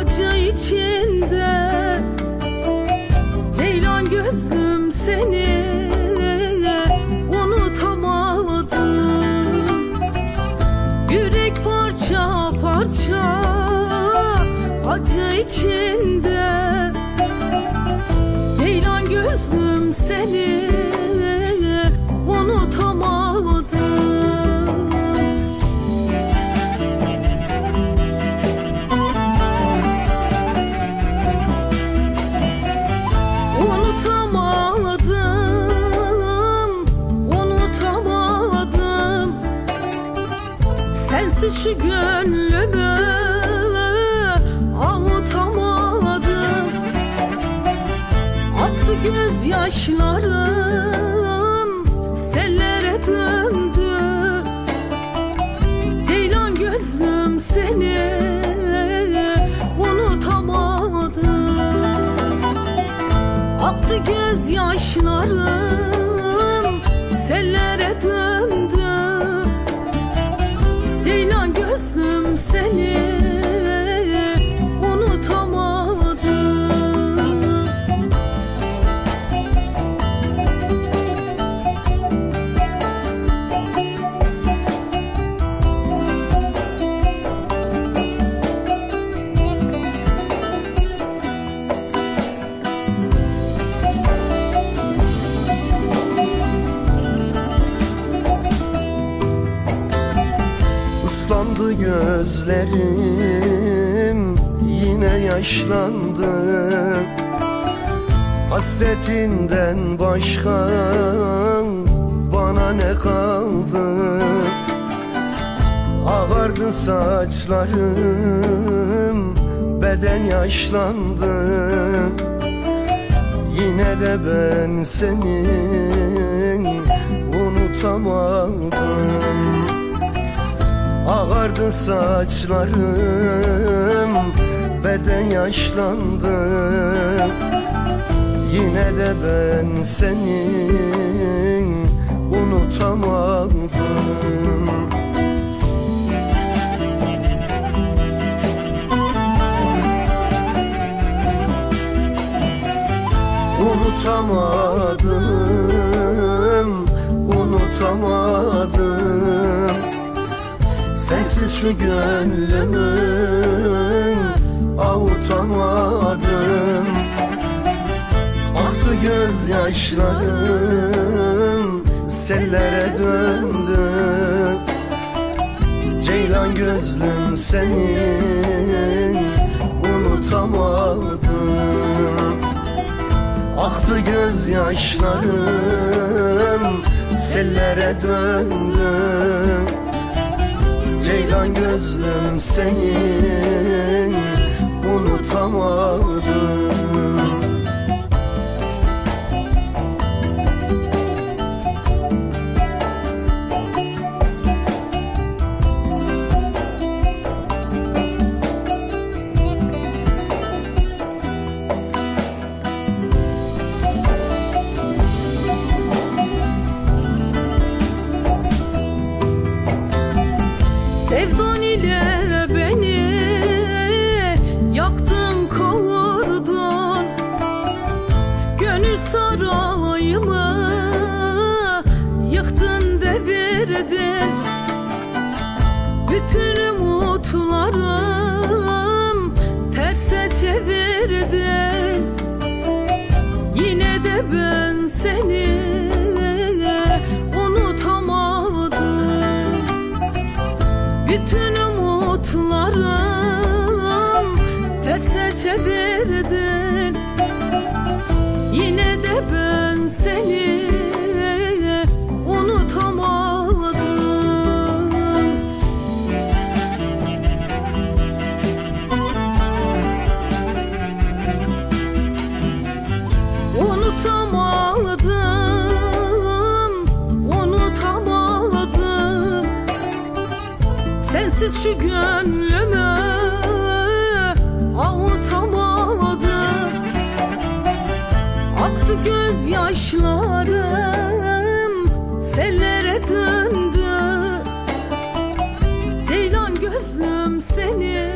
içinde Ceylan gözlüm seni unutamadım. Yürek parça parça acı içinde Ceylan gözlüm seni Şu gönlümü avutamadım Aktı gözyaşlarım sellere döndü. Ceylan gözlüm seni unutamadım Aktı gözyaşlarım sellere Islandı gözlerim yine yaşlandı. Hasretinden başka bana ne kaldı? Ağardı saçlarım beden yaşlandı. Yine de ben seni unutamadım Ağardı saçlarım Beden yaşlandı. Yine de ben seni unutamadım. Unutamadım, Sensiz şu gönlümü avutamadım Aktı gözyaşlarım sellere döndü. Ceylan gözlüm seni unutamadım. Aktı gözyaşlarım sellere döndü Ceylan gözlüm seni unutamadım Sevdan ile beni bütün umutlarım terse çevirdin Yine de ben seni Şu gönlümü avutamadım Aktı gözyaşlarım sellere döndü. Ceylan gözlüm seni